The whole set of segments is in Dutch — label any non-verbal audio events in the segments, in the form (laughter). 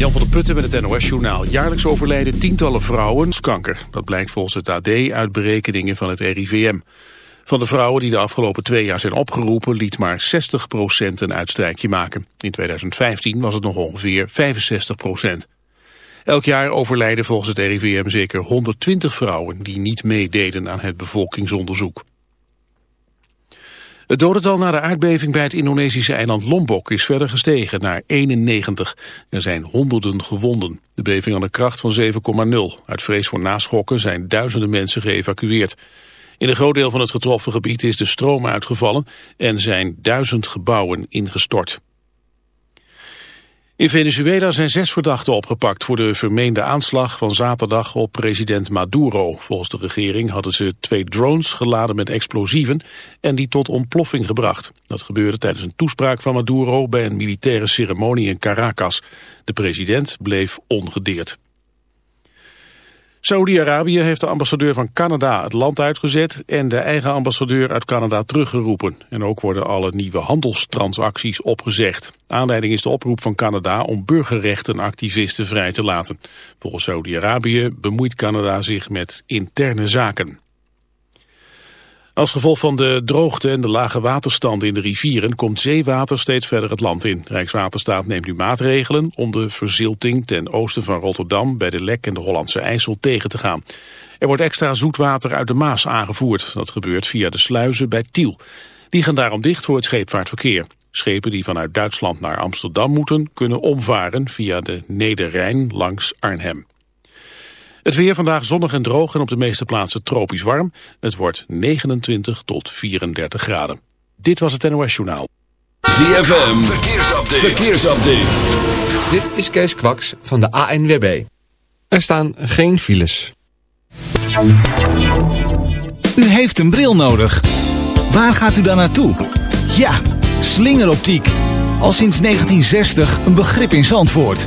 Jan van der Putten met het NOS-journaal. Jaarlijks overlijden tientallen vrouwen kanker. Dat blijkt volgens het AD uit berekeningen van het RIVM. Van de vrouwen die de afgelopen twee jaar zijn opgeroepen... liet maar 60% een uitstrijkje maken. In 2015 was het nog ongeveer 65%. Elk jaar overlijden volgens het RIVM zeker 120 vrouwen... die niet meededen aan het bevolkingsonderzoek. Het dodental na de aardbeving bij het Indonesische eiland Lombok is verder gestegen naar 91. Er zijn honderden gewonden. De beving had een kracht van 7,0. Uit vrees voor naschokken zijn duizenden mensen geëvacueerd. In een groot deel van het getroffen gebied is de stroom uitgevallen en zijn duizend gebouwen ingestort. In Venezuela zijn zes verdachten opgepakt voor de vermeende aanslag van zaterdag op president Maduro. Volgens de regering hadden ze twee drones geladen met explosieven en die tot ontploffing gebracht. Dat gebeurde tijdens een toespraak van Maduro bij een militaire ceremonie in Caracas. De president bleef ongedeerd. Saudi-Arabië heeft de ambassadeur van Canada het land uitgezet en de eigen ambassadeur uit Canada teruggeroepen. En ook worden alle nieuwe handelstransacties opgezegd. Aanleiding is de oproep van Canada om burgerrechtenactivisten vrij te laten. Volgens Saudi-Arabië bemoeit Canada zich met interne zaken. Als gevolg van de droogte en de lage waterstanden in de rivieren komt zeewater steeds verder het land in. Rijkswaterstaat neemt nu maatregelen om de verzilting ten oosten van Rotterdam bij de Lek en de Hollandse IJssel tegen te gaan. Er wordt extra zoetwater uit de Maas aangevoerd. Dat gebeurt via de sluizen bij Tiel. Die gaan daarom dicht voor het scheepvaartverkeer. Schepen die vanuit Duitsland naar Amsterdam moeten kunnen omvaren via de Nederrijn langs Arnhem. Het weer vandaag zonnig en droog en op de meeste plaatsen tropisch warm. Het wordt 29 tot 34 graden. Dit was het NOS Journaal. ZFM, verkeersupdate. verkeersupdate. Dit is Kees Kwaks van de ANWB. Er staan geen files. U heeft een bril nodig. Waar gaat u dan naartoe? Ja, slingeroptiek. Al sinds 1960 een begrip in Zandvoort.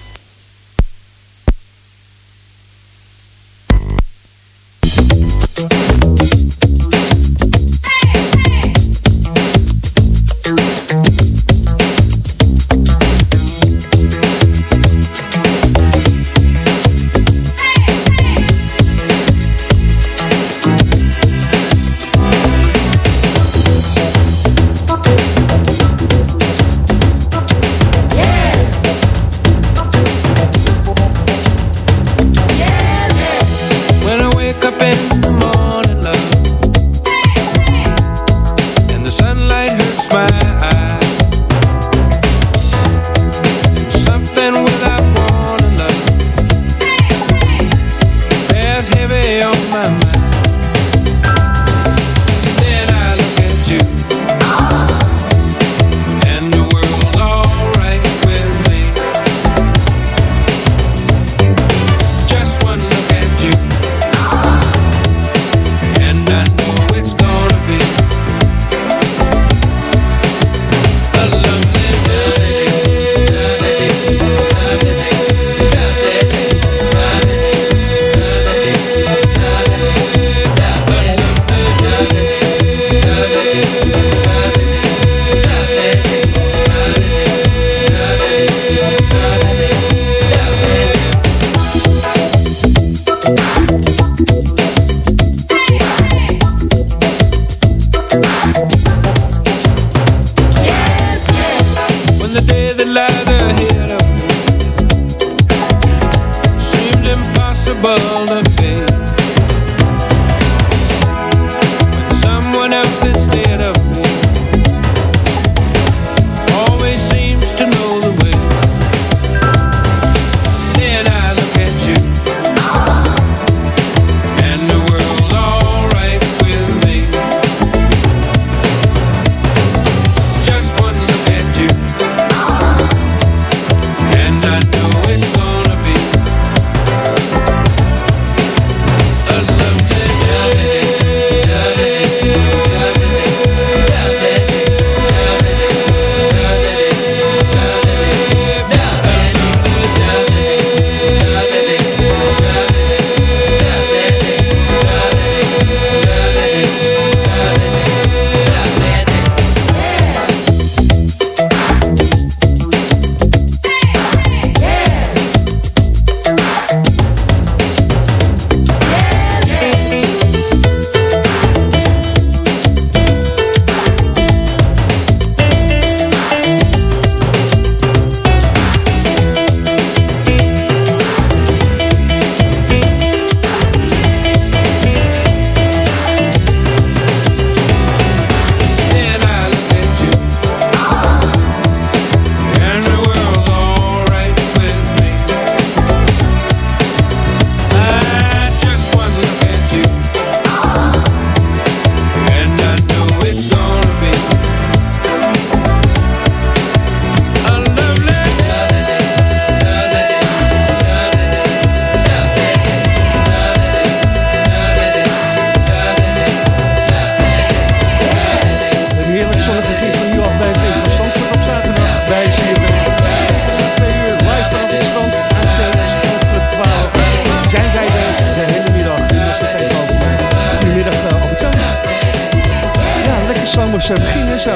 Eens uh, beginnen zo.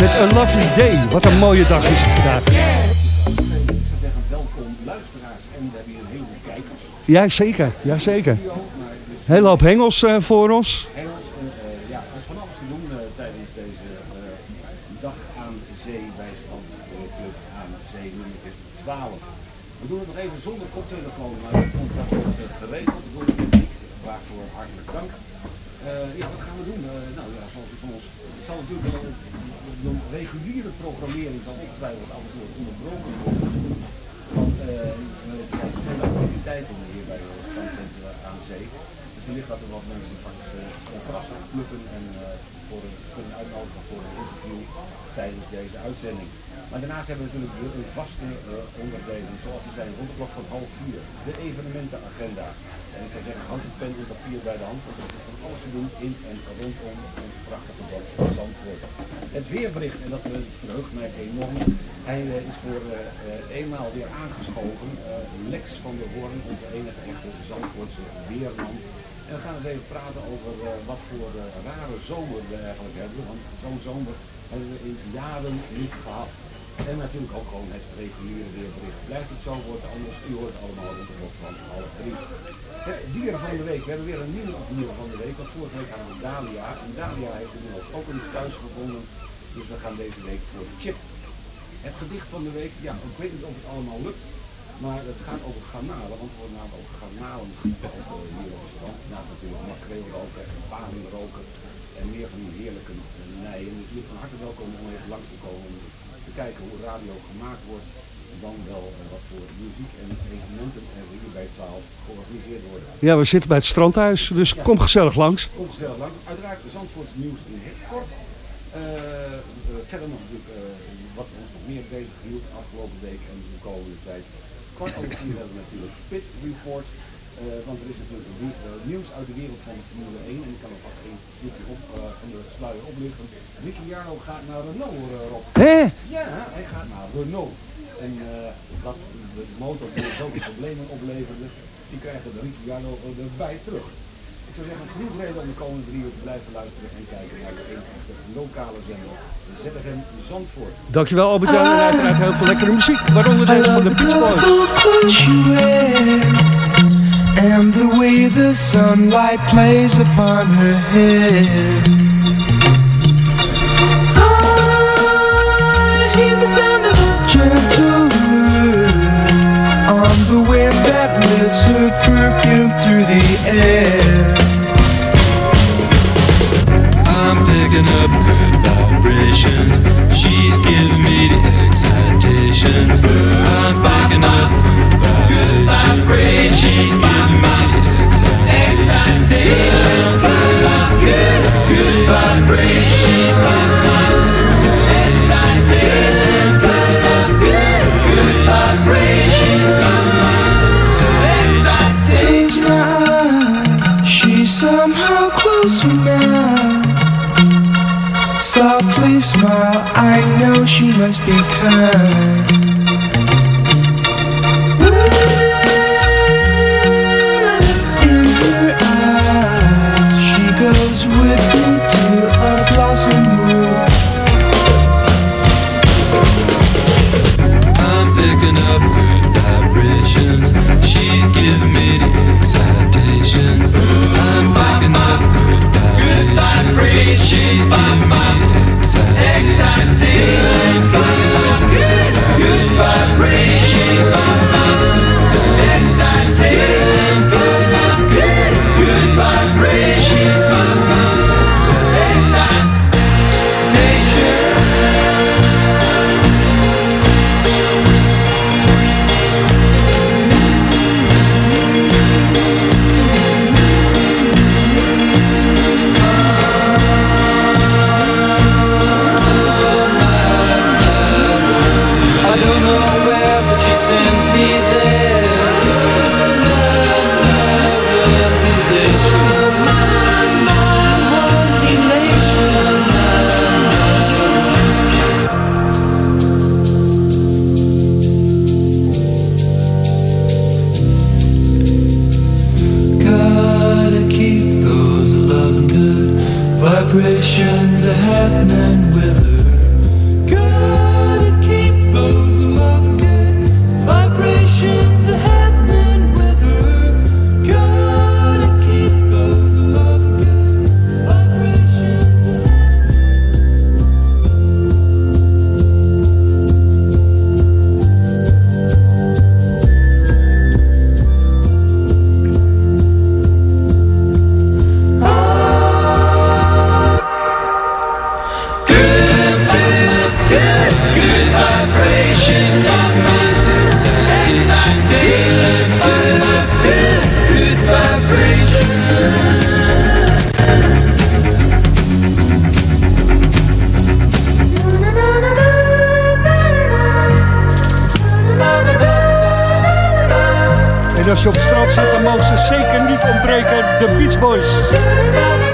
Met A Lovely Day. Wat een mooie dag is het vandaag. welkom luisteraars en we hebben hier een heleboel kijkers. Ja, zeker. Ja, zeker. Hele hoop hengels uh, voor ons. Hengels, en, uh, ja, er is van alles te doen uh, tijdens deze dag aan zee bij Strandclub aan zee nummer 12. We doen het nog even zonder koptelefoon, maar dat wordt geregeld. We doen het met muziek, waarvoor hartelijk dank. ja, wat gaan we doen? nou ja, zoals u van ons... Het zal natuurlijk wel de reguliere programmering zal ongetwijfeld af en toe onderbroken worden. Want uh, we krijgen veel activiteiten hier bij Strandcentrum aan zee. Dus wellicht dat er wat mensen straks uh, gras plukken en uh, voor een, kunnen uitnodigen voor een interview tijdens deze uitzending. Maar daarnaast hebben we natuurlijk de vaste uh, onderdelen, zoals ze zijn rond de klok van half vier. De evenementenagenda. En ik zou zeggen, houd het pen en papier bij de hand, want er is van alles te doen in en rondom ons prachtige dorp Zandvoort. Het weerbericht, en dat verheugt mij enorm, hij uh, is voor uh, eenmaal weer aangeschoven. Lex van der Hoorn, onze enige echte Zandvoortse weerman. En we gaan eens even praten over wat voor rare zomer we eigenlijk hebben. Want zo'n zomer hebben we in jaren niet gehad. En natuurlijk ook gewoon het reguliere weerbericht. Blijft het zo, wordt anders. U hoort het allemaal rond de klok van half drie. Het dier van de week. We hebben weer een nieuwe dier van de week. Want vorige week hadden we Dalia. En Dalia heeft inmiddels ook een thuis gevonden. Dus we gaan deze week voor Chip. Het gedicht van de week. Ja, ik weet niet of het allemaal lukt. Maar het gaat over garnalen, want er worden namelijk over garnalen gepeld hier op het strand. Nou, natuurlijk makreel roken en paling roken en meer van die heerlijke nijen. Dus jullie van harte welkom om even langs te komen om te kijken hoe radio gemaakt wordt. Dan wel wat voor muziek en evenementen er hier bij 12 georganiseerd worden. Ja, we zitten bij het strandhuis, dus ja. kom gezellig langs. Kom gezellig langs. Uiteraard Zandvoorts nieuws in het kort. Uh, uh, verder nog natuurlijk uh, wat ons nog meer bezig hield afgelopen week en de komende tijd. Kwart over vier hebben we natuurlijk Pit Report. Want er is natuurlijk nieuws uit de wereld van de Formule 1. En ik kan er vast één stukje op, van de sluier oplichten. Ricciardo gaat naar Renault, Rob. Hé? Ja, hij gaat naar Renault. En wat de motor die zoveel problemen opleverde, die krijgen de Ricciardo erbij terug. Ik zou zeggen, genoeg reden om de komende drie uur te blijven luisteren en kijken naar de enige lokale zender, ZFM Zandvoort. Dankjewel Albert-Jan en uiteraard heel veel lekkere muziek, waaronder deze van de Beach Boys. And the way the sunlight plays upon her head I hear the sound of a gentle wind On the wind that lifts her perfume through the air picking up good vibrations. She's giving me the excitations. I'm picking up good vibrations. She's giving me Because.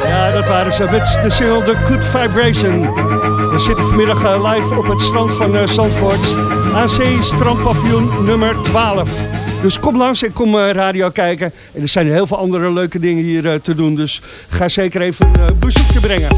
Ja, dat waren ze met de single The Good Vibration. We zitten vanmiddag eh, live op het strand van eh, Zandvoort. AC Strandpaviljoen nummer 12. Dus kom langs en kom eh, radio kijken. En er zijn heel veel andere leuke dingen hier te doen. Dus ga zeker even een bezoekje brengen.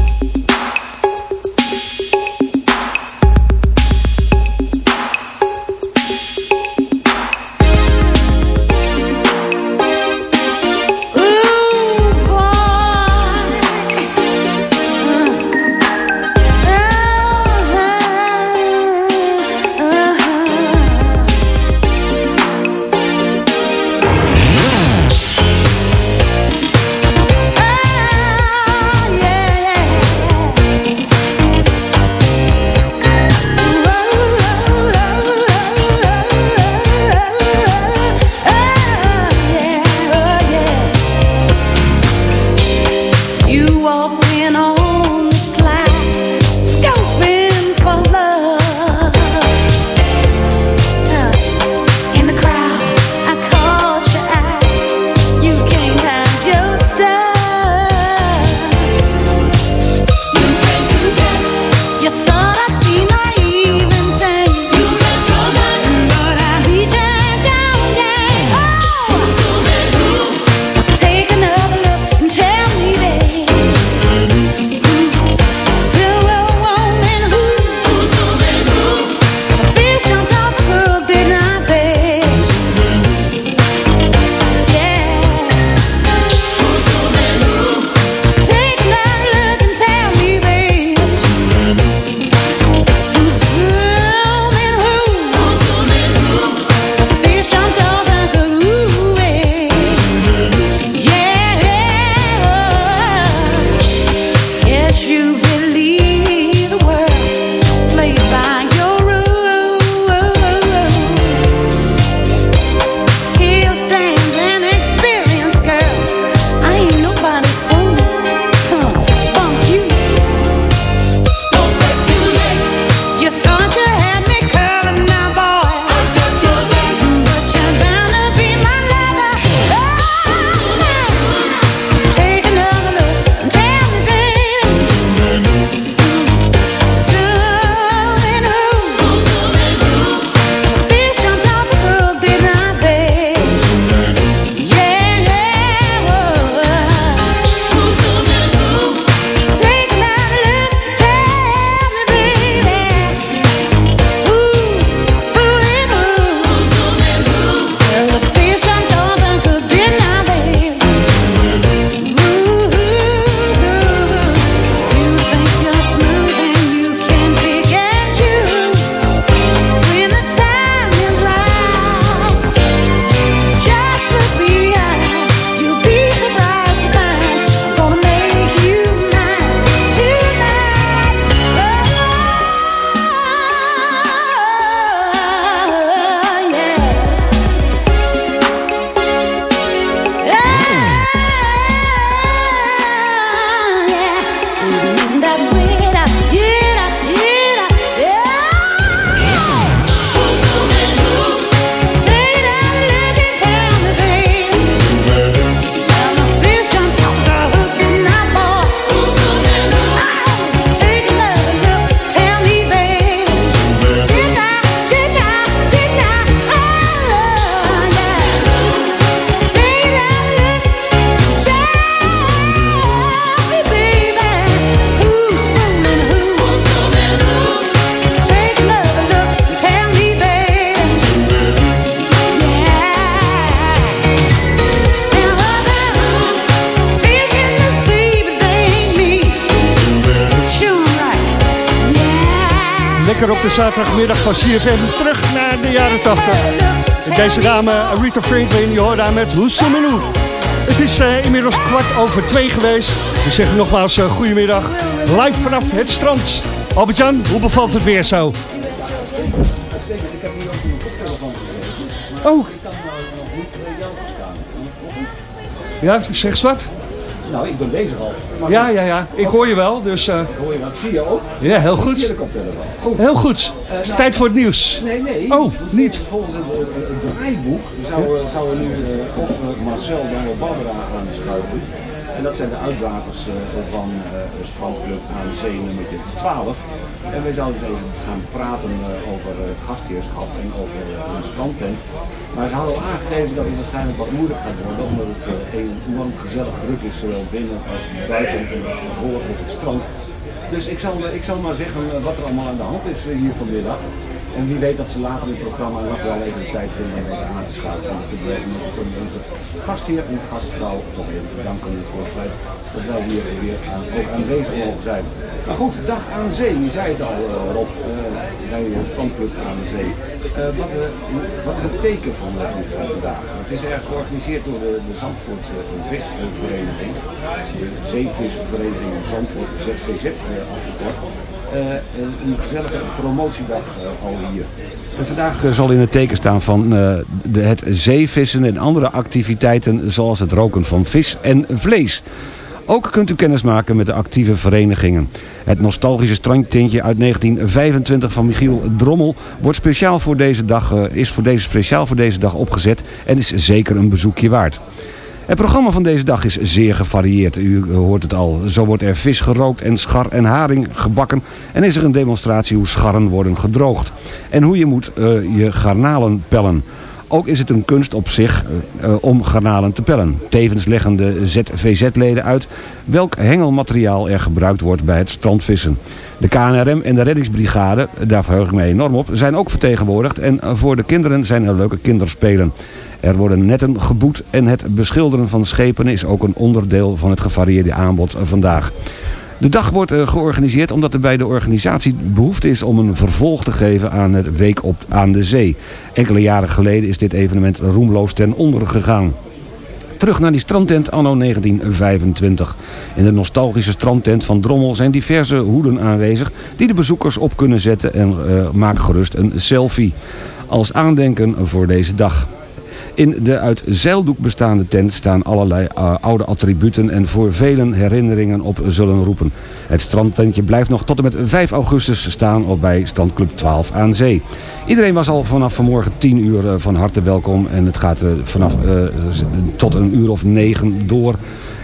CFM. Terug naar de jaren 80. Deze dame, Rita Franklin, je hoort daar met Hoesoemenu. Het is uh, inmiddels kwart over twee geweest. We zeggen nogmaals uh, goedemiddag. Live vanaf het strand. Albert-Jan, hoe bevalt het weer zo? Oh. Ja, zeg eens wat? Nou, ik ben bezig al. Maar ja, ja, ja. Ik hoor je wel, dus... Uh... Ik hoor je wel. Ik zie je ook. Ja, heel goed. goed. Heel goed. Uh, het is nou, tijd voor het nieuws. Nee, nee. Oh, niet. Volgens het, het draaiboek zou, ja. zou er nu uh, of Marcel dan wel Barbara aanschuiven. En dat zijn de uitdagers van strandclub zee nummer 12. En wij zouden even gaan praten over het gastheerschap en over een strandtent. Maar ze hadden al aangegeven dat het waarschijnlijk wat moeilijk gaat worden, omdat het uh, enorm gezellig druk is, zowel binnen als buiten en voor op het strand. Dus ik zal, ik zal maar zeggen wat er allemaal aan de hand is hier vanmiddag. En wie weet dat ze later in het programma nog wel even de tijd vinden om aan te schakelen. En natuurlijk met onze gastheer en gastvrouw toch weer bedanken voor het feit dat wij hier weer aan, ook aanwezig mogen zijn. Maar goed, dag aan zee, je zei het al uh, Rob, uh, bij het standpunt aan de zee. Uh, wat, het teken van, van vandaag? Het is erg georganiseerd door de, de Zandvoortse visvereniging, de Zeevisvereniging Zandvoort, ZVZ afgekort. Een gezellige promotiedag al hier. En vandaag zal in het teken staan van de, het zeevissen en andere activiteiten zoals het roken van vis en vlees. Ook kunt u kennis maken met de actieve verenigingen. Het nostalgische strandtintje uit 1925 van Michiel Drommel wordt speciaal voor deze dag, is voor deze, speciaal voor deze dag opgezet en is zeker een bezoekje waard. Het programma van deze dag is zeer gevarieerd. U hoort het al. Zo wordt er vis gerookt en schar en haring gebakken. En is er een demonstratie hoe scharren worden gedroogd. En hoe je moet uh, je garnalen pellen. Ook is het een kunst op zich uh, om garnalen te pellen. Tevens leggen de ZVZ-leden uit welk hengelmateriaal er gebruikt wordt bij het strandvissen. De KNRM en de reddingsbrigade, daar verheug ik me enorm op, zijn ook vertegenwoordigd. En voor de kinderen zijn er leuke kinderspelen. Er worden netten geboet en het beschilderen van schepen is ook een onderdeel van het gevarieerde aanbod vandaag. De dag wordt georganiseerd omdat er bij de organisatie behoefte is om een vervolg te geven aan het Week op, aan de Zee. Enkele jaren geleden is dit evenement roemloos ten onder gegaan. Terug naar die strandtent anno 1925. In de nostalgische strandtent van Drommel zijn diverse hoeden aanwezig... die de bezoekers op kunnen zetten en uh, maak gerust een selfie. Als aandenken voor deze dag. In de uit zeildoek bestaande tent staan allerlei uh, oude attributen en voor velen herinneringen op zullen roepen. Het strandtentje blijft nog tot en met 5 augustus staan op bij Strandclub 12 aan Zee. Iedereen was al vanaf vanmorgen 10 uur uh, van harte welkom en het gaat uh, vanaf tot een uur of 9 door.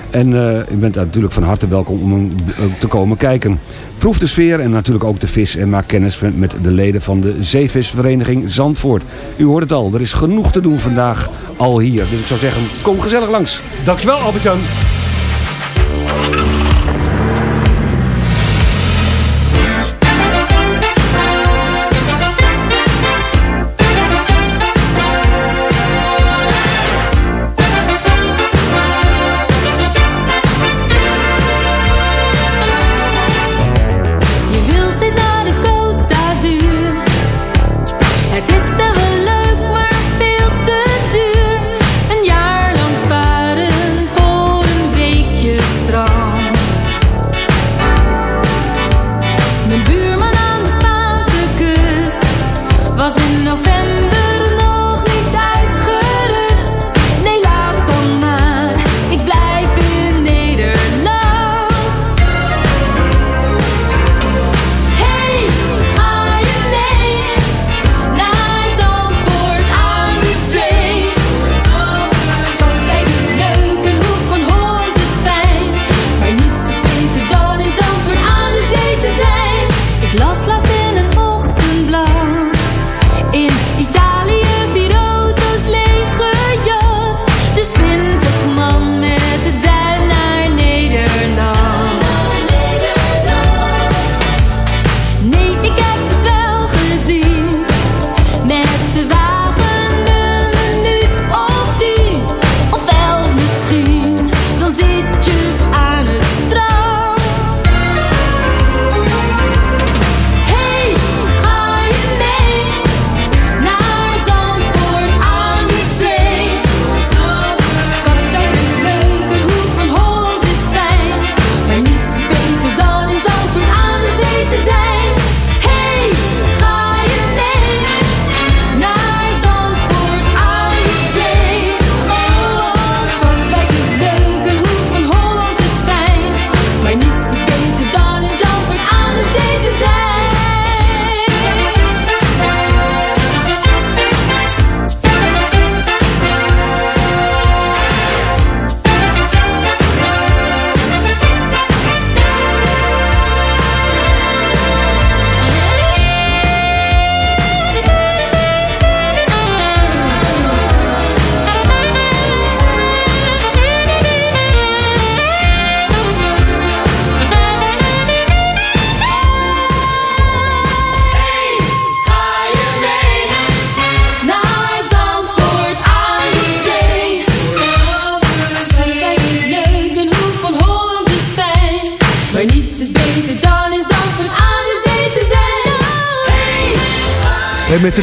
En uh, u bent natuurlijk van harte welkom om te komen kijken. Proef de sfeer en natuurlijk ook de vis en maak kennis met de leden van de Zeevisvereniging Zandvoort. U hoort het al, er is genoeg te doen vandaag al hier. Dus ik zou zeggen, kom gezellig langs. Dankjewel Albert-Jan.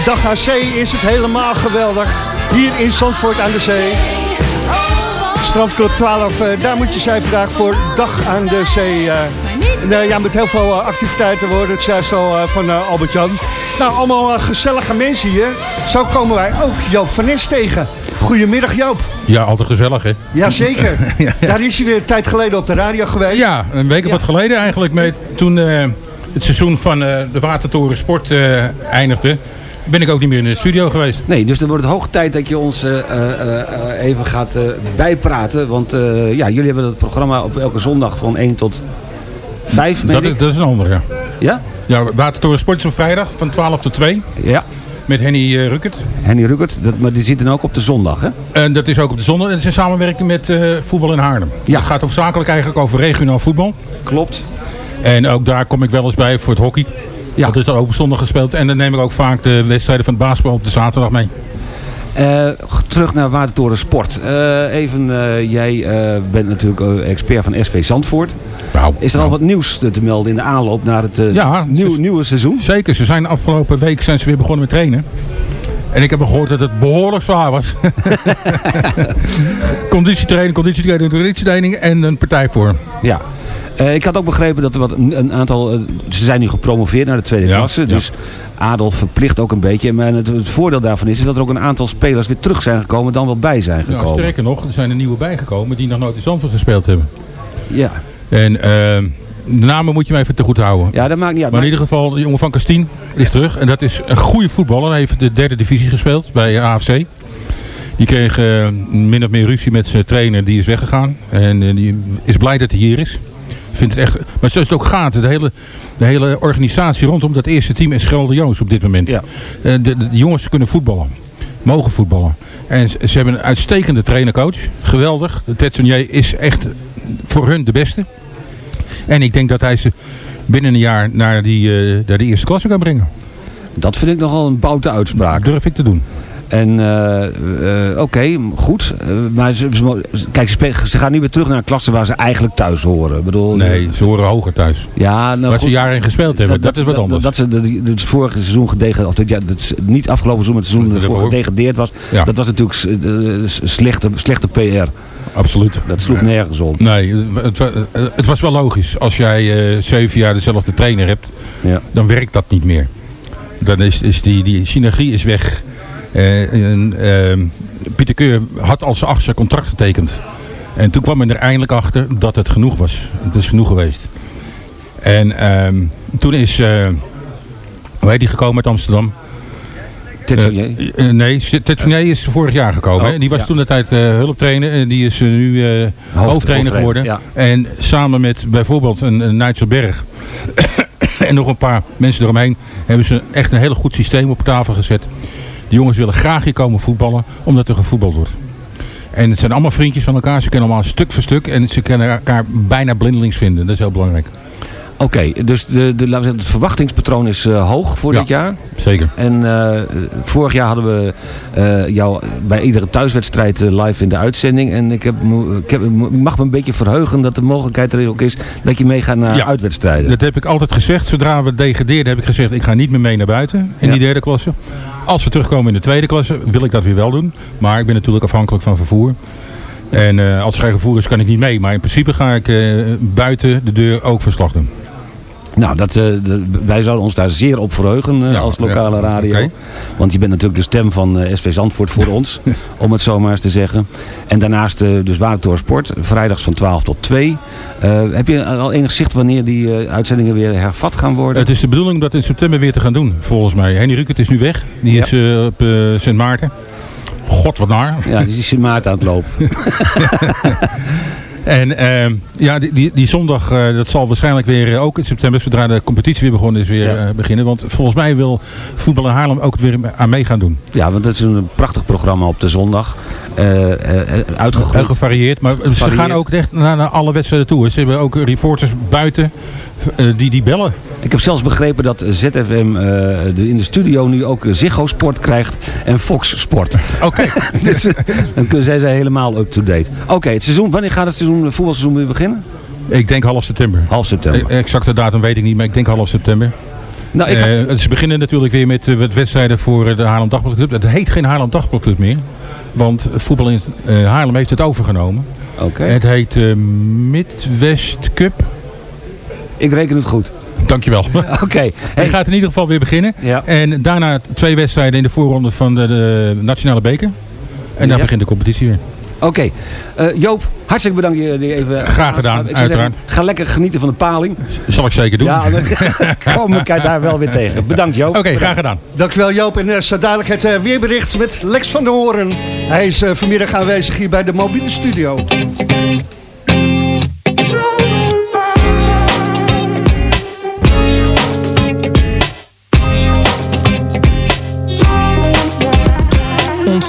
Dag aan zee is het helemaal geweldig. Hier in Zandvoort aan de zee. Strandclub 12, eh, daar moet je zijn vandaag voor Dag aan de Zee. En, eh, ja, met heel veel eh, activiteiten worden het juist al van Albert-Jan. Nou, allemaal gezellige mensen hier. Zo komen wij ook Joop van Nes tegen. Goedemiddag Joop. Ja, altijd gezellig, hè? Jazeker. (laughs) Daar is hij weer een tijd geleden op de radio geweest. Ja, een week of wat geleden eigenlijk. Met, toen het seizoen van de Watertoren Sport eindigde, ben ik ook niet meer in de studio geweest. Nee, dus dan wordt het hoog tijd dat je ons eh, eh, eh, even gaat bijpraten. Want ja, jullie hebben het programma op elke zondag van 1 tot 5, meen Dat, ik. dat is een andere. Ja? Ja, Watertoren Sport is op vrijdag van 12 tot 2 Ja. met Henny Ruckert. Henny Ruckert, dat, maar die zit dan ook op de zondag, hè? En dat is ook op de zondag. En in samenwerking met voetbal in Haarlem. Ja. Het gaat hoofdzakelijk eigenlijk over regionaal voetbal. Klopt. En ook daar kom ik wel eens bij voor het hockey. Ja. Dat is dan ook op zondag gespeeld. En dan neem ik ook vaak de wedstrijden van het basketbal op de zaterdag mee. Eh, terug naar Watertoren Sport. Eh, even, eh, jij bent natuurlijk expert van SV Zandvoort. Nou, Is er al wat nieuws te, te melden in de aanloop naar het Ja, nieuw, nieuwe seizoen? Zeker, ze zijn afgelopen week zijn ze weer begonnen met trainen. En ik heb gehoord dat het behoorlijk zwaar was. (laughs) (laughs) conditietraining, conditietraining, conditietraining en een partij voor. Ja. Eh, ik had ook begrepen dat er wat, een, een aantal... eh, ze zijn nu gepromoveerd naar de tweede Ja, klasse. ja. Dus Adolf verplicht ook een beetje. Maar het, het voordeel daarvan is, is dat er ook een aantal spelers weer terug zijn gekomen. Dan wel bij zijn Ja, gekomen. sterker nog, er zijn er nieuwe bijgekomen die nog nooit in Zandvoort gespeeld hebben. Ja. En ehm, de namen moet je me even te goed houden. ja, dat maakt niet uit. Maar in ieder geval, de jongen van Kastien is terug. En dat is een goede voetballer. Hij heeft de derde divisie gespeeld bij AFC. Die kreeg eh, min of meer ruzie met zijn trainer. Die is weggegaan. En die is blij dat hij hier is. Vindt het echt, maar zoals het ook gaat, de hele, de hele organisatie rondom dat eerste team is Gelder Joos op dit moment. Ja. Eh, de, de, de jongens kunnen voetballen. Mogen voetballen. En ze ze hebben een uitstekende trainercoach. Geweldig. De Tetsonier is echt voor hun de beste. En ik denk dat hij ze binnen een jaar naar die, eh, naar de eerste klasse kan brengen. Dat vind ik nogal een boute uitspraak. Durf ik te doen. En eh, eh, oké, goed. Eh, maar ze, ze kijk, ze, ze gaan nu weer terug naar een klasse waar ze eigenlijk thuis horen. Ik bedoel, Nee, ze horen hoger thuis. Ja, nou Waar ze goed. jaren in gespeeld hebben. Dat, is wat anders. Dat, ze het vorige seizoen gedegradeerd, of dit het, s- niet afgelopen seizoen, maar het seizoen Dat ervoor gedegradeerd was. Ja. Dat was natuurlijk slechte, slechte PR. Absoluut. Dat sloeg nergens op. Nee, het, het, was wel logisch. Als jij zeven jaar dezelfde trainer hebt, Ja. dan werkt dat niet meer. Dan is, is die, die synergie is weg. Eh, en, ehm, Pieter Keur had al zijn achtste contract getekend. En toen kwam men er eindelijk achter dat het genoeg was. Het is genoeg geweest. En ehm, toen is, eh hoe heet die gekomen uit Amsterdam? Tetsonier? Eh, eh, nee, Ted Fournier is vorig jaar gekomen. Oh. Die was ja. toen de tijd eh, hulptrainer. En die is eh, nu eh, hoofdtrainer hoofdtrainer, geworden. ja. En samen met bijvoorbeeld een, een Nigel Berg (coughs) en nog een paar mensen eromheen hebben ze echt een heel goed systeem op tafel gezet. De jongens willen graag hier komen voetballen, omdat er gevoetbald wordt. En het zijn allemaal vriendjes van elkaar. Ze kennen allemaal stuk voor stuk. En ze kunnen elkaar bijna blindelings vinden. Dat is heel belangrijk. Oké, dus de, de, laten we zeggen, het verwachtingspatroon is eh, hoog voor Ja. dit jaar. Zeker. En eh, vorig jaar hadden we eh, jou bij iedere thuiswedstrijd live in de uitzending. En ik, heb, ik, heb, mag me een beetje verheugen dat de mogelijkheid er ook is dat je meegaat naar Ja. uitwedstrijden. Dat heb ik altijd gezegd. Zodra we degradeerden heb ik gezegd, ik ga niet meer mee naar buiten in Ja. die derde klasse. Als we terugkomen in de tweede klasse, wil ik dat weer wel doen. Maar ik ben natuurlijk afhankelijk van vervoer. En als er geen vervoer is, kan ik niet mee. Maar in principe ga ik buiten de deur ook verslag doen. Nou, dat, eh, de- wij zouden ons daar zeer op verheugen eh, Ja, als lokale ja, radio. Want je bent natuurlijk de stem van eh, SV Zandvoort voor ons, (laughs) om het zo maar eens te zeggen. En daarnaast dus Watertoren Sport, vrijdags van 12 tot 2. Eh, heb je al enig zicht wanneer die uitzendingen weer hervat gaan worden? Het is de bedoeling om dat in september weer te gaan doen, volgens mij. Henny Rukert is nu weg. Die is op Sint Maarten. God, wat naar. Ja, die is in maart aan het lopen. (laughs) En ehm, ja, die, die, die zondag, eh, dat zal waarschijnlijk weer eh, ook in september, zodra de competitie weer begonnen is, weer Ja. eh, beginnen. Want volgens mij wil voetbal in Haarlem ook weer aan mee gaan doen. Ja, want het is een prachtig programma op de zondag. Eh, Heel uitgegroeid. gevarieerd. Maar ze gaan ook echt naar, naar alle wedstrijden toe. hè. Ze hebben ook reporters buiten die, die bellen. Ik heb zelfs begrepen dat ZFM eh, de, in de studio nu ook Ziggo Sport krijgt en Fox Sport. (laughs) Oké. (laughs) dus eh, dan kunnen zij zijn helemaal up-to-date. Oké, het seizoen, wanneer gaat het seizoen, het voetbalseizoen weer beginnen? Ik denk half september. Half september. Eh, Exacte datum weet ik niet, maar ik denk half september. Nou, ik ga- Eh, ze beginnen natuurlijk weer met eh, wat wedstrijden voor eh, de Haarlem Dagbladclub. Het heet geen Haarlem Dagbladcllub meer. Want voetbal in eh, Haarlem heeft het overgenomen. Oké. Het heet eh, Midwest Cup. Ik reken het goed. Dankjewel. Oké. (laughs) Hij gaat in ieder geval weer beginnen. Ja. En daarna twee wedstrijden in de voorronde van de, de Nationale Beker. En dan Ja. begint de competitie weer. Oké. Eh, Joop, hartelijk bedankt je die even... Graag gedaan, Ik uiteraard. zeggen, ga lekker genieten van de paling. Dat zal ik zeker doen. Ja, (laughs) dan komen we elkaar daar wel weer tegen. Bedankt Joop. Oké, graag gedaan. Dankjewel Joop. En uh, zo dadelijk het eh, weerbericht met Lex van der Hoorn. Hij is eh, vanmiddag aanwezig hier bij de mobiele studio.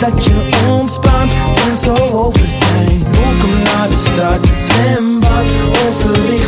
dat je ontspant en zo over zijn. Welkom naar de stad, zwembad, overrichting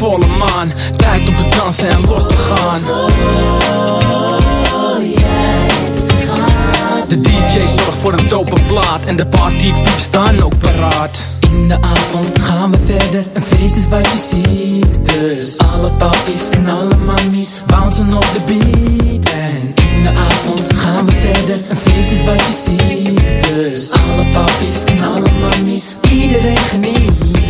Volle maan. Tijd om te dansen en los te gaan. De DJ zorgt voor een dope plaat En de partypieps staan ook paraat. In de avond gaan we verder Een feest is wat je ziet. Dus alle papies en alle mammies Bouncen op de beat. En in de avond gaan we verder Een feest is wat je ziet. Dus alle papies en alle mammies Iedereen geniet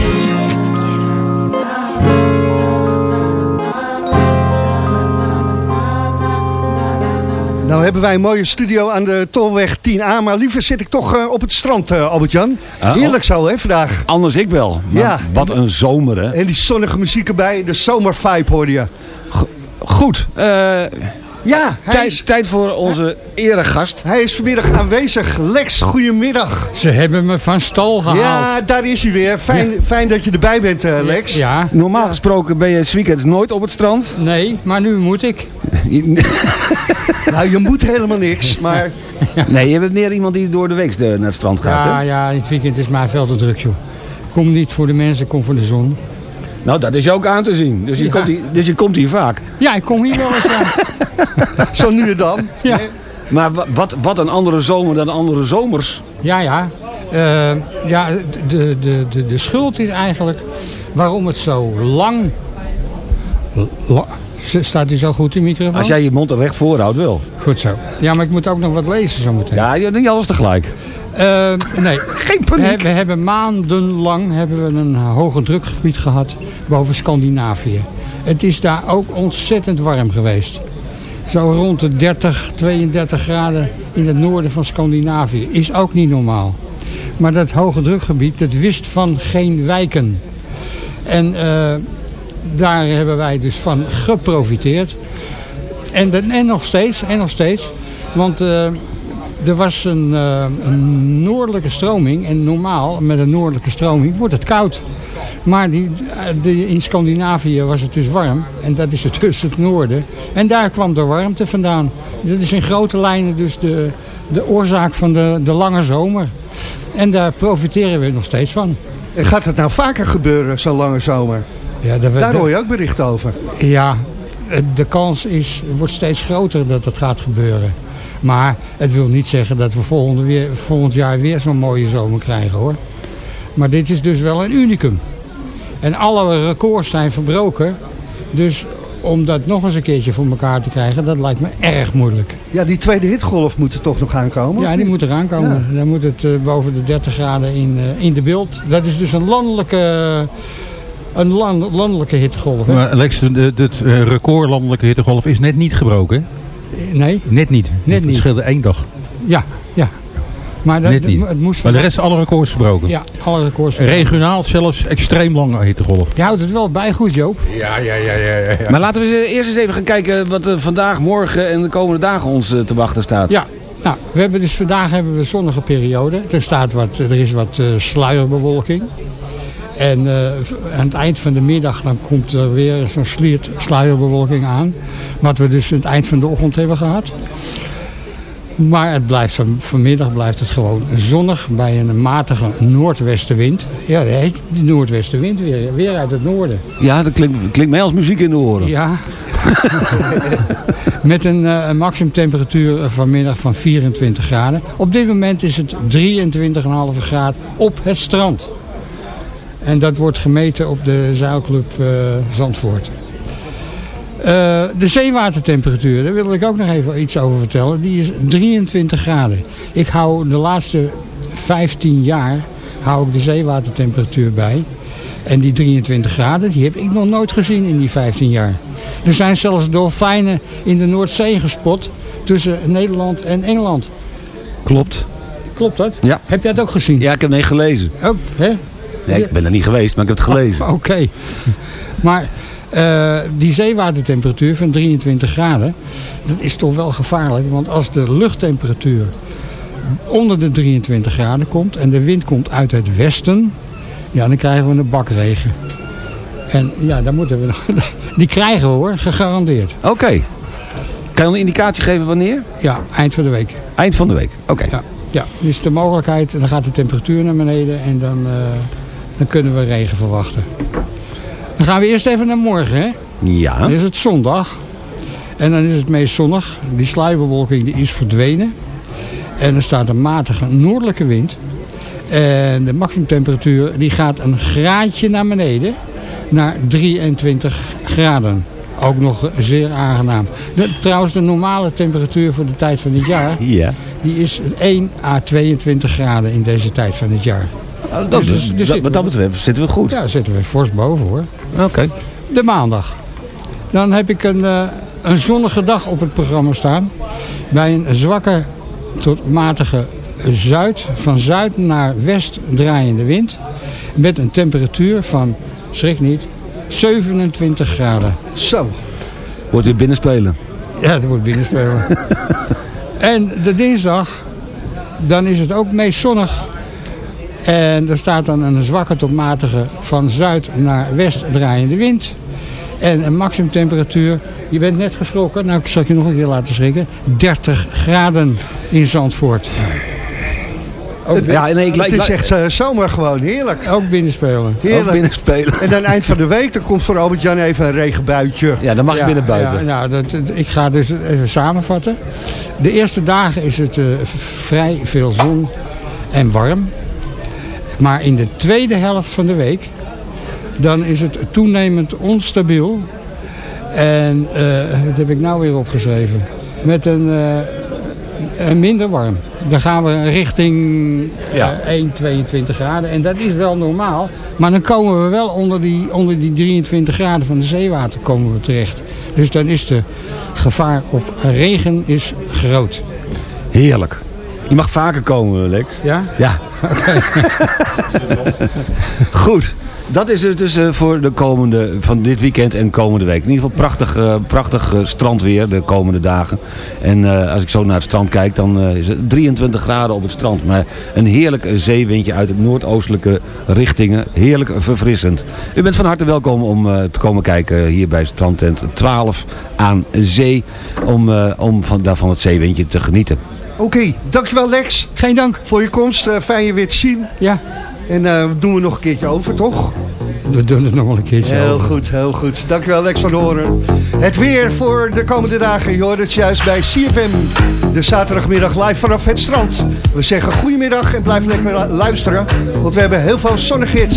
Nou hebben wij een mooie studio aan de Tolweg 10A. Maar liever zit ik toch eh, op het strand, eh, Albert-Jan. Ah, Heerlijk zo, hè, vandaag. Anders ik wel. Maar Ja. Wat een zomer, hè. En die zonnige muziek erbij. De zomervibe hoorde je. Goed. eh, Ja, hij tijd, is, tijd voor onze eregast. hij is vanmiddag aanwezig. Lex, goedemiddag. Ze hebben me van stal gehaald. Ja, daar is hij weer. Fijn, fijn dat je erbij bent, eh, Lex. Ja, Normaal gesproken ben je 's weekends nooit op het strand. nee, maar nu moet ik. (laughs) Nou, je moet helemaal niks, maar... Nee, je bent meer iemand die door de week de- naar het strand gaat, Ja, hè? ja, in het weekend is mij veel te druk, joh. Kom niet voor de mensen, kom voor de zon. Nou, dat is je ook aan te zien. Dus je, Ja. komt, hier, dus je komt hier vaak. Ja, ik kom hier wel eens aan. (laughs) Zo nu en dan. Ja. Maar wa- wat, wat een andere zomer dan andere zomers. Ja, ja. Eh, ja, de, de, de, de schuld is eigenlijk waarom het zo lang... la- Staat hij zo goed in de microfoon? Als jij je mond er recht voor houdt, wel. Goed zo. Ja, maar ik moet ook nog wat lezen zo meteen. Ja, je- niet alles tegelijk. Eh, nee. (laughs) Geen paniek. we hebben maandenlang hebben we een hoge drukgebied gehad boven Scandinavië. Het is daar ook ontzettend warm geweest. Zo rond de 30, 32 graden in het noorden van Scandinavië. Is ook niet normaal. Maar dat hoge drukgebied, dat wist van geen wijken. En eh, daar hebben wij dus van geprofiteerd. En, en nog steeds, en nog steeds. Want eh, er was een, eh, een noordelijke stroming. En normaal, met een noordelijke stroming, wordt het koud. Maar die, eh, de, in Scandinavië was het dus warm. En dat is het dus het noorden. En daar kwam de warmte vandaan. Dat is in grote lijnen dus de, de oorzaak van de, de lange zomer. En daar profiteren we nog steeds van. Gaat het nou vaker gebeuren, zo'n lange zomer? Ja, dat we- Daar dat- hoor je ook berichten over. Ja, eh, de kans is, wordt steeds groter dat het gaat gebeuren. Maar het wil niet zeggen dat we volgende weer, volgend jaar weer zo'n mooie zomer krijgen hoor. Maar dit is dus wel een unicum. En alle records zijn verbroken. Dus om dat nog eens een keertje voor elkaar te krijgen, dat lijkt me erg moeilijk. Ja, die tweede hitgolf moet er toch nog aankomen? Ja, die moet eraan komen. Dan moet het eh, boven de 30 graden in, eh, in de beeld. Dat is dus een landelijke, een land- landelijke hittegolf. hè? Maar Lex, de- de- het eh, record landelijke hittegolf is net niet gebroken. hè? Nee. Net niet. Net het niet. scheelde één dag. Ja, ja. Maar dat, Net niet. het moest Maar de rest alle records verbroken. Ja, alle records. Regionaal zelfs extreem lange hittegolf. Je houdt het wel bij goed, Joop. Ja, ja, ja, ja. ja. Maar laten we eh, eerst eens even gaan kijken wat er vandaag, morgen en de komende dagen ons eh, te wachten staat. Ja, nou, we hebben dus vandaag hebben we een zonnige periode. Er, staat wat, er is wat eh, sluierbewolking. En eh, aan het eind van de middag dan komt er weer zo'n sluierbewolking aan. Wat we dus aan het eind van de ochtend hebben gehad. Maar het blijft van, vanmiddag blijft het gewoon zonnig bij een matige noordwestenwind. Ja, die noordwestenwind weer, weer uit het noorden. Ja, dat klinkt, klinkt mij als muziek in de oren. Ja. (laughs) Met een, een maximumtemperatuur vanmiddag van 24 graden. Op dit moment is het 23,5 graden op het strand. En dat wordt gemeten op de zeilclub eh, Zandvoort. Eh, de zeewatertemperatuur, daar wil ik ook nog even iets over vertellen. Die is 23 graden. Ik hou de laatste 15 jaar hou ik de zeewatertemperatuur bij. En die 23 graden, die heb ik nog nooit gezien in die 15 jaar. Er zijn zelfs dolfijnen in de Noordzee gespot tussen Nederland en Engeland. Klopt. Klopt dat? Ja. Heb jij het ook gezien? Ja, ik heb het gelezen. Oh, hè? Ik ben er niet geweest, maar ik heb het gelezen. Oh, (laughs) Oké. Maar eh, die zeewatertemperatuur van 23 graden, dat is toch wel gevaarlijk. Want als de luchttemperatuur onder de 23 graden komt en de wind komt uit het westen, ja, dan krijgen we een bakregen. En ja, dan moeten we nog, (laughs) die krijgen we hoor, gegarandeerd. Oké. Kan je een indicatie geven wanneer? Ja, eind van de week. Eind van de week, oké. Ja, ja, dus de mogelijkheid, dan gaat de temperatuur naar beneden en dan, eh, dan kunnen we regen verwachten. Dan gaan we eerst even naar morgen, hè? Ja. Dan is het zondag. En dan is het meest zonnig. Die sluierbewolking die is verdwenen. En er staat een matige noordelijke wind. En de maximumtemperatuur die gaat een graadje naar beneden. Naar 23 graden. Ook nog zeer aangenaam. De, trouwens, de normale temperatuur voor de tijd van het jaar... Ja. die is 1 à 22 graden in deze tijd van het jaar. Oh, dat, Dus- dus, dus dat- zitten wat dat betreft zitten we goed. Ja, zitten we fors boven hoor. Oké. De maandag. Dan heb ik een, eh, een zonnige dag op het programma staan. Bij een zwakke tot matige zuid, van zuid naar west draaiende wind. Met een temperatuur van, schrik niet, 27 graden. Zo. Wordt weer binnenspelen. Ja, dat wordt binnenspelen. (laughs) en de dinsdag, dan is het ook meest zonnig. En er staat dan een zwakke tot matige van zuid naar west draaiende wind. En een maximumtemperatuur, je bent net geschrokken, nou ik zal ik je nog een keer laten schrikken, 30 graden in Zandvoort. Ook, Ja, nee, ik, Het is echt eh, zomer gewoon, heerlijk. ook binnenspelen. Heerlijk. ook binnenspelen. En aan het eind van de week, dan komt voor Albert-Jan even een regenbuitje. Ja, dan mag ik binnen buiten. Ja, nou, dat, ik ga dus even samenvatten. De eerste dagen is het eh, vrij veel zon en warm. Maar in de tweede helft van de week, dan is het toenemend onstabiel. En eh wat heb ik nou weer opgeschreven? Met een, eh, een minder warm. Dan gaan we richting Ja. eh, 1, 22 graden. En dat is wel normaal. Maar dan komen we wel onder die, onder die 23 graden van de zeewater komen we terecht. Dus dan is de gevaar op regen is groot. Heerlijk. Je mag vaker komen, Lex. Ja? Ja. (laughs) Goed. Dat is het dus eh, voor de komende, van dit weekend en komende week. In ieder geval prachtig, eh, prachtig eh, strandweer de komende dagen. En als ik zo naar het strand kijk, dan is het 23 graden op het strand. Maar een heerlijk zeewindje uit de noordoostelijke richtingen. Heerlijk verfrissend. U bent van harte welkom om te komen kijken hier bij strandtent 12 aan zee. Om, om van, daarvan het zeewindje te genieten. Oké, dankjewel Lex. Geen dank. Voor je komst, eh, fijn je weer te zien. Ja. En eh, doen we nog een keertje over, toch? We doen het nog wel een keertje Heel over. goed, heel goed. Dankjewel Lex van Horen. Het weer voor de komende dagen. Je hoort het juist bij CFM. De zaterdagmiddag live vanaf het strand. We zeggen goedemiddag en blijf lekker lu- luisteren. Want we hebben heel veel zonnige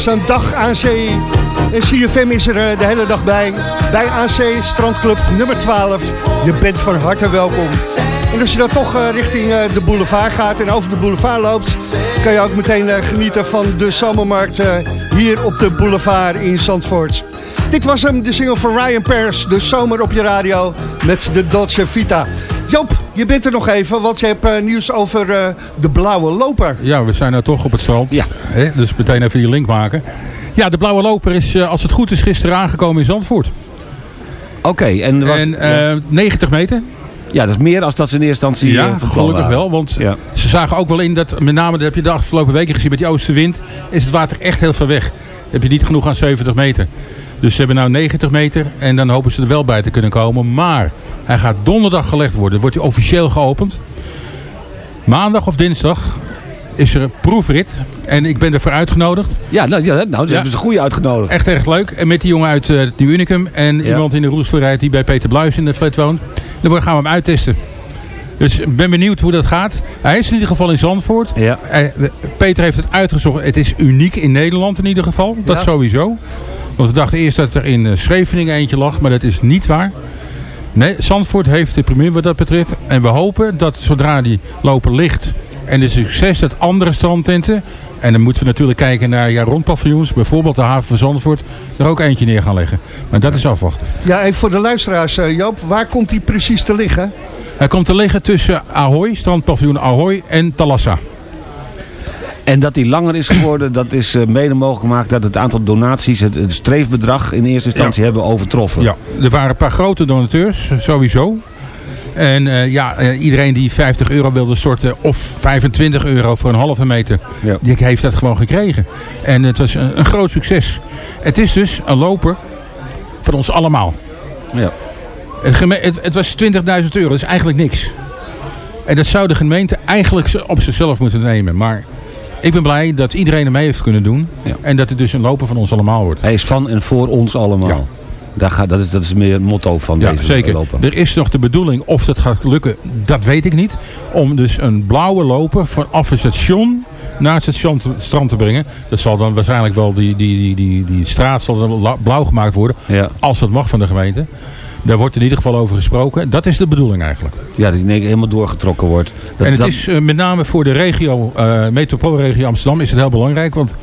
zo'n dag aan zee. En CFM is er eh, de hele dag bij. Bij AC Strandclub nummer 12. Je bent van harte welkom. En als je dan toch eh, richting eh, de boulevard gaat en over de boulevard loopt... kan je ook meteen genieten van de zomermarkt hier op de boulevard in Zandvoort. Dit was hem, de single van Ryan Paris, de zomer op je radio met de Dolce Vita. Joop, je bent er nog even, want je hebt eh, nieuws over eh, de blauwe loper. Ja, we zijn nou toch op het strand. Ja. Hè? Dus meteen even die link maken. Ja, de blauwe loper is, eh, als het goed is, gisteren aangekomen in Zandvoort. Oké, en, was, En eh, 90 meter. ja, dat is meer als dat ze in eerste instantie Ja, gelukkig wel. Want Ja. ze zagen ook wel in dat, met name dat heb je de afgelopen weken gezien met die oostenwind, is het water echt heel ver weg. Dan heb je niet genoeg aan 70 meter. Dus ze hebben nou 90 meter en dan hopen ze er wel bij te kunnen komen. Maar hij gaat donderdag gelegd worden. Wordt hij officieel geopend. Maandag of dinsdag is er een proefrit. En ik ben ervoor uitgenodigd. Ja, nou, ja, nou ze hebben ze goede uitgenodigd. Echt erg leuk. En met die jongen uit het Nieuw Unicum. En iemand in de roestelrij die bij Peter Bluis in de flat woont. Dan gaan we hem uittesten. Dus ik ben benieuwd hoe dat gaat. Hij is in ieder geval in Zandvoort. Ja. Eh, Peter heeft het uitgezocht. Het is uniek in Nederland in ieder geval. Dat Ja. sowieso. Want we dachten eerst dat er in eh, Scheveningen eentje lag. Maar dat is niet waar. Nee, Zandvoort heeft de premier wat dat betreft. En we hopen dat zodra die lopen ligt en de succes dat andere strandtenten... en dan moeten we natuurlijk kijken naar ja, rondpaviljoens, bijvoorbeeld de haven van Zandvoort... er ook eentje neer gaan leggen. Maar dat is afwachten. Ja, even voor de luisteraars, eh, Joop, waar komt die precies te liggen? Hij komt te liggen tussen Ahoy, strandpaviljoen Ahoy en Talassa. En dat die langer is geworden, dat is eh, mede mogelijk gemaakt dat het aantal donaties, het, het streefbedrag in eerste instantie hebben overtroffen. Ja, er waren een paar grote donateurs, sowieso. En eh, ja, eh, iedereen die 50 euro wilde storten of 25 euro voor een halve meter, Ja. die heeft dat gewoon gekregen. En het was een, een groot succes. Het is dus een loper van ons allemaal. Ja. Het, het, het was 20.000 euro, dat is eigenlijk niks. En dat zou de gemeente eigenlijk op zichzelf moeten nemen. Maar ik ben blij dat iedereen er mee heeft kunnen doen. En dat het dus een loper van ons allemaal wordt. Hij is van en voor ons allemaal. Daar gaat, dat, is, dat is meer het motto van Ja, deze zeker. loper. Er is nog de bedoeling, of dat gaat lukken, dat weet ik niet. Om dus een blauwe loper vanaf het station naar het station te- strand te brengen. Dat zal dan waarschijnlijk wel, die, die, die, die, die straat zal dan blauw gemaakt worden. Ja. Als dat mag van de gemeente. Daar wordt in ieder geval over gesproken. Dat is de bedoeling eigenlijk. Ja, die één keer helemaal doorgetrokken wordt. Dat, en het dat- is eh, met name voor de regio, eh metropoolregio Amsterdam, is het heel belangrijk. Want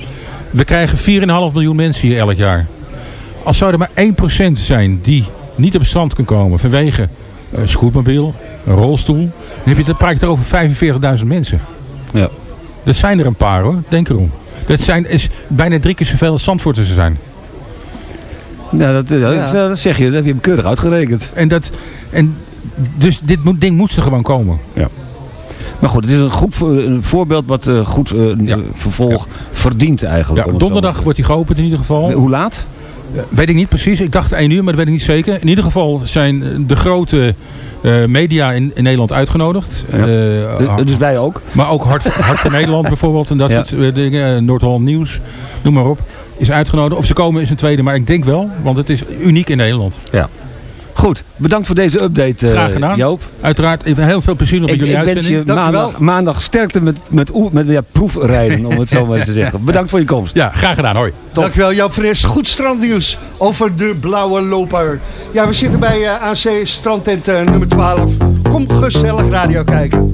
we krijgen 4,5 miljoen mensen hier elk jaar. Als zou er maar 1% zijn die niet op het strand kan komen vanwege een scootmobiel, een rolstoel. Dan heb je het, praat je er over 45.000 mensen. Ja. Dat zijn er een paar hoor, denk erom. Dat zijn, is bijna drie keer zoveel als Zandvoorters er zijn. Ja, dat, dat, dat- dat zeg je, dat heb je hem keurig uitgerekend. En dat, en dus dit moet, ding moet er gewoon komen. Ja. Maar goed, het is een goed een voorbeeld wat eh, goed eh, vervolg verdient eigenlijk. Ja, donderdag wordt hij geopend in ieder geval. Hoe laat? Eh, Weet ik niet precies. Ik dacht 1 uur, maar dat weet ik niet zeker. In ieder geval zijn de grote media in, in Nederland uitgenodigd. Ja. De- dus wij ook. Maar ook Hart, Hart van (laughs) Nederland bijvoorbeeld. En dat Ja. soort dingen. Noord-Holland Nieuws. Noem maar op. Is uitgenodigd. Of ze komen is een tweede. Maar ik denk wel. Want het is uniek in Nederland. Ja. Goed, bedankt voor deze update eh, Graag gedaan. Joop. Uiteraard. Even heel veel plezier nog Ik, met jullie ik wens je uitzending. maandag, maandag sterkte met, met, oe- met ja, proefrijden, om het zo maar eens te zeggen. (laughs) Bedankt voor je komst. Ja, graag gedaan. Hoi. Dankjewel Joop Fris. Goed strandnieuws over de blauwe loper. Ja, we zitten bij eh, AC Strandtent eh, nummer 12. Kom gezellig radio kijken.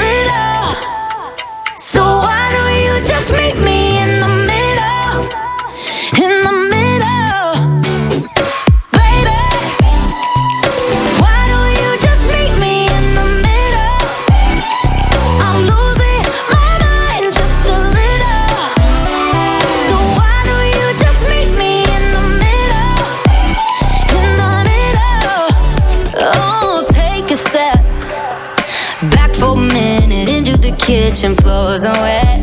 kitchen. Floors are wet,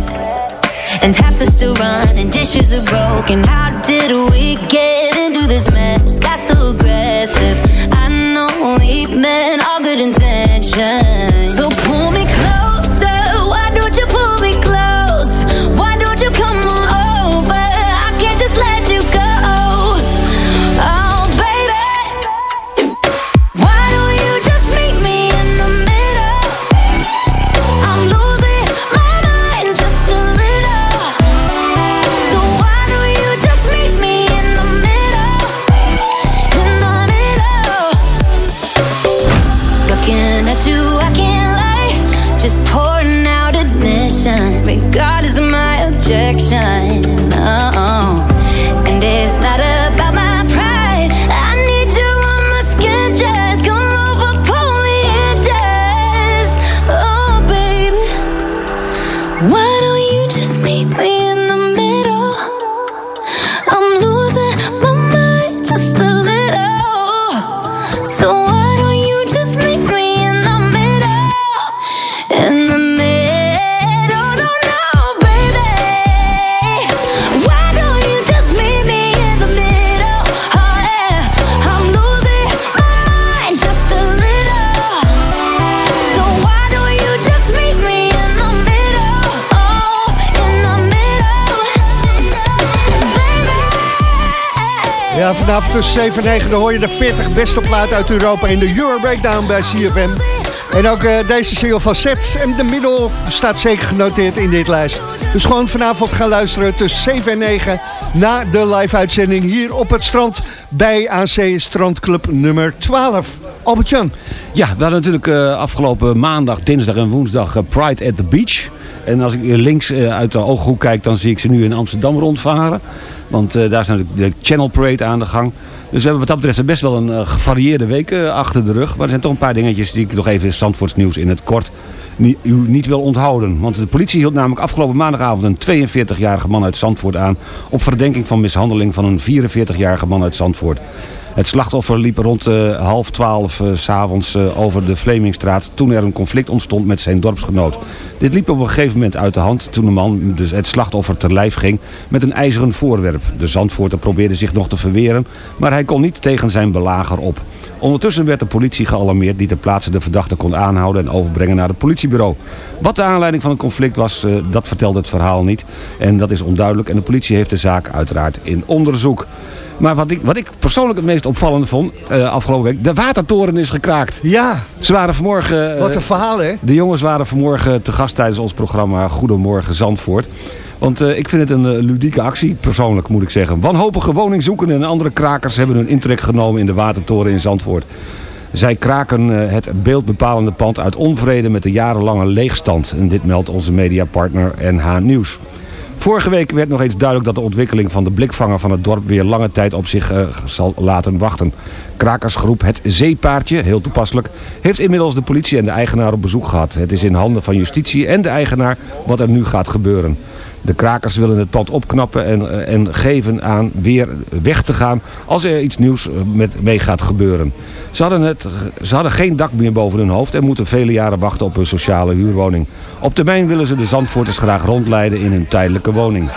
and taps are still running. Dishes are broken. How did we get into this mess? Got so aggressive. I know we meant all good intentions. Vanavond tussen 7 en 9 dan hoor je de 40 beste plaat uit Europa in de Euro Breakdown bij CFM. En ook eh, deze single van Sets en de middel staat zeker genoteerd in dit lijst. Dus gewoon vanavond gaan luisteren tussen 7 en 9 naar de live-uitzending hier op het strand bij AC Strandclub nummer 12. Albert-Jan. Ja, we hadden natuurlijk eh, afgelopen maandag, dinsdag en woensdag eh, Pride at the Beach. En als ik links uit de ooghoek kijk, dan zie ik ze nu in Amsterdam rondvaren. Want daar is natuurlijk de Channel Parade aan de gang. Dus we hebben wat dat betreft best wel een eh, gevarieerde week eh, achter de rug. Maar er zijn toch een paar dingetjes die ik nog even in Zandvoorts nieuws in het kort niet, wil onthouden. Want de politie hield namelijk afgelopen maandagavond een 42-jarige man uit Zandvoort aan... op verdenking van mishandeling van een 44-jarige man uit Zandvoort. Het slachtoffer liep rond eh, half twaalf eh, s'avonds eh, over de Vlemingstraat... toen er een conflict ontstond met zijn dorpsgenoot. Dit liep op een gegeven moment uit de hand toen de man dus het slachtoffer ter lijf ging met een ijzeren voorwerp. De Zandvoorter probeerde zich nog te verweren, maar hij kon niet tegen zijn belager op. Ondertussen werd de politie gealarmeerd die ter plaatse de verdachte kon aanhouden en overbrengen naar het politiebureau. Wat de aanleiding van het conflict was, dat vertelde het verhaal niet. En dat is onduidelijk en de politie heeft de zaak uiteraard in onderzoek. Maar wat ik, wat ik persoonlijk het meest opvallende vond eh, afgelopen week, de watertoren is gekraakt. Ja. Ze waren vanmorgen... eh, Wat een verhaal, hè? De jongens waren vanmorgen te gast tijdens ons programma Goedemorgen Zandvoort. Want eh, ik vind het een ludieke actie, persoonlijk moet ik zeggen. Wanhopige woningzoekenden en andere krakers hebben hun intrek genomen in de watertoren in Zandvoort. Zij kraken het beeldbepalende pand uit onvrede met de jarenlange leegstand. En dit meldt onze mediapartner NH Nieuws. Vorige week werd nog eens duidelijk dat de ontwikkeling van de blikvanger van het dorp weer lange tijd op zich eh, zal laten wachten. Krakersgroep Het Zeepaardje, heel toepasselijk, heeft inmiddels de politie en de eigenaar op bezoek gehad. Het is in handen van justitie en de eigenaar wat er nu gaat gebeuren. De krakers willen het pand opknappen en, eh, en geven aan weer weg te gaan als er iets nieuws eh, met, mee gaat gebeuren. Ze hadden, het, ze hadden geen dak meer boven hun hoofd en moeten vele jaren wachten op een sociale huurwoning. Op termijn willen ze de Zandvoorters graag rondleiden in hun tijdelijke woning.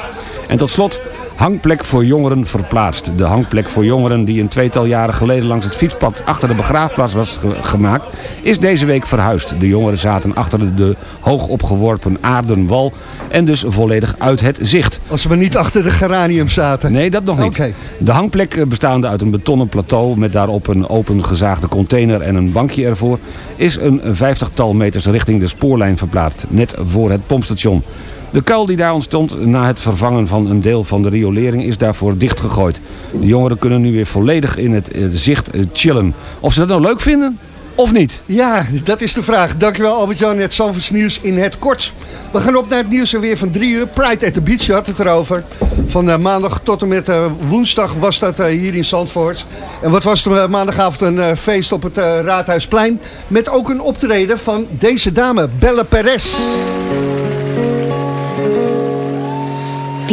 En tot slot, Hangplek voor jongeren verplaatst. De hangplek voor jongeren die een tweetal jaren geleden langs het fietspad achter de begraafplaats was ge- gemaakt, is deze week verhuisd. De jongeren zaten achter de, hoog opgeworpen aardenwal en dus volledig uit het zicht. Als we niet achter de geranium zaten. Nee, dat nog niet. De hangplek eh, bestaande uit een betonnen plateau met daarop een open gezaagde container en een bankje ervoor, is een vijftigtal meters richting de spoorlijn verplaatst, net voor het pompstation. De kuil die daar ontstond na het vervangen van een deel van de riolering is daarvoor dichtgegooid. De jongeren kunnen nu weer volledig in het eh, zicht eh, chillen. Of ze dat nou leuk vinden of niet? Ja, dat is de vraag. Dankjewel Albert-Jan, het Zandvoorts nieuws in het kort. We gaan op naar het nieuws en weer van drie uur. Pride at the Beach, je had het erover. Van eh, maandag tot en met woensdag was dat hier in Zandvoort. En wat was er maandagavond een feest op het Raadhuisplein. Met ook een optreden van deze dame, Belle Perez.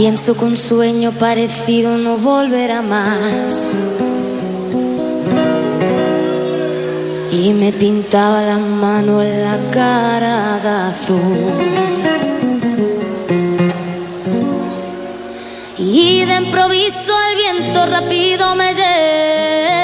Pienso que un sueño parecido no volverá más. Y me pintaba la mano en la cara de azul. Y de improviso el viento rápido me llevó.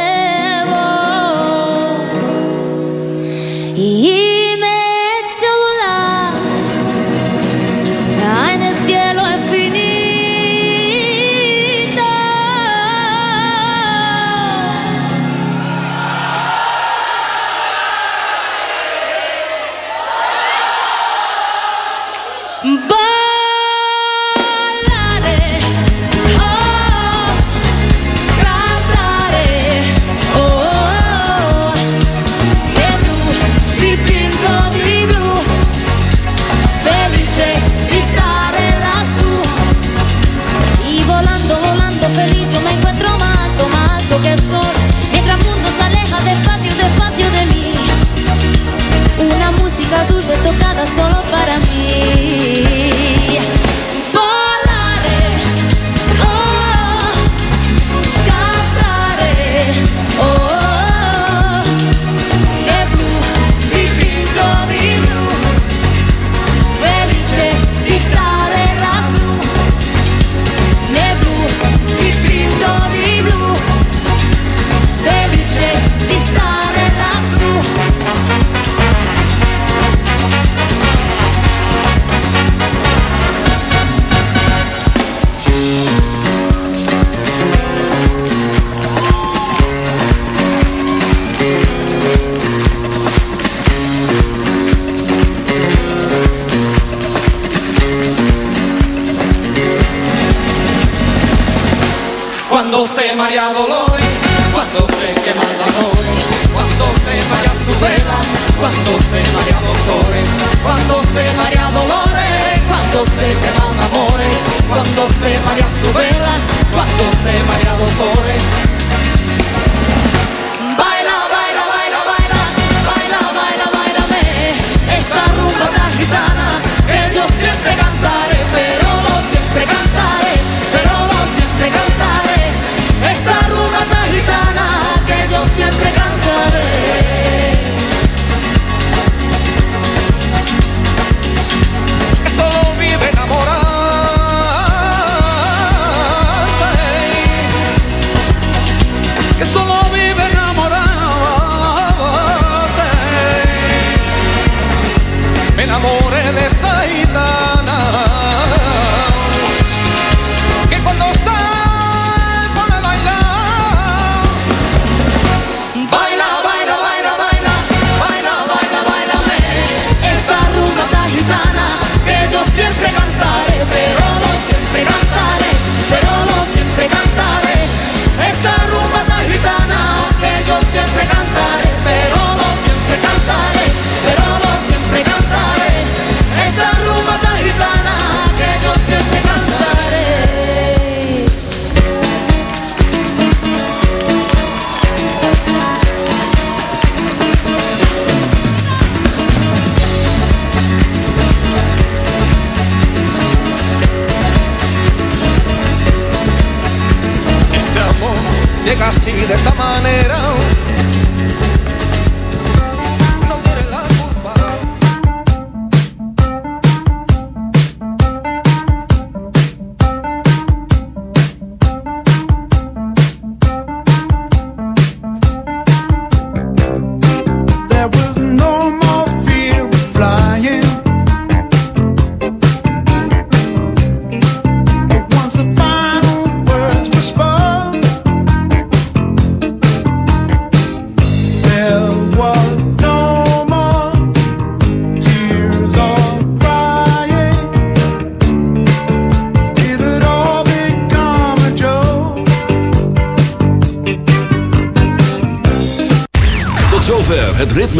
para mim.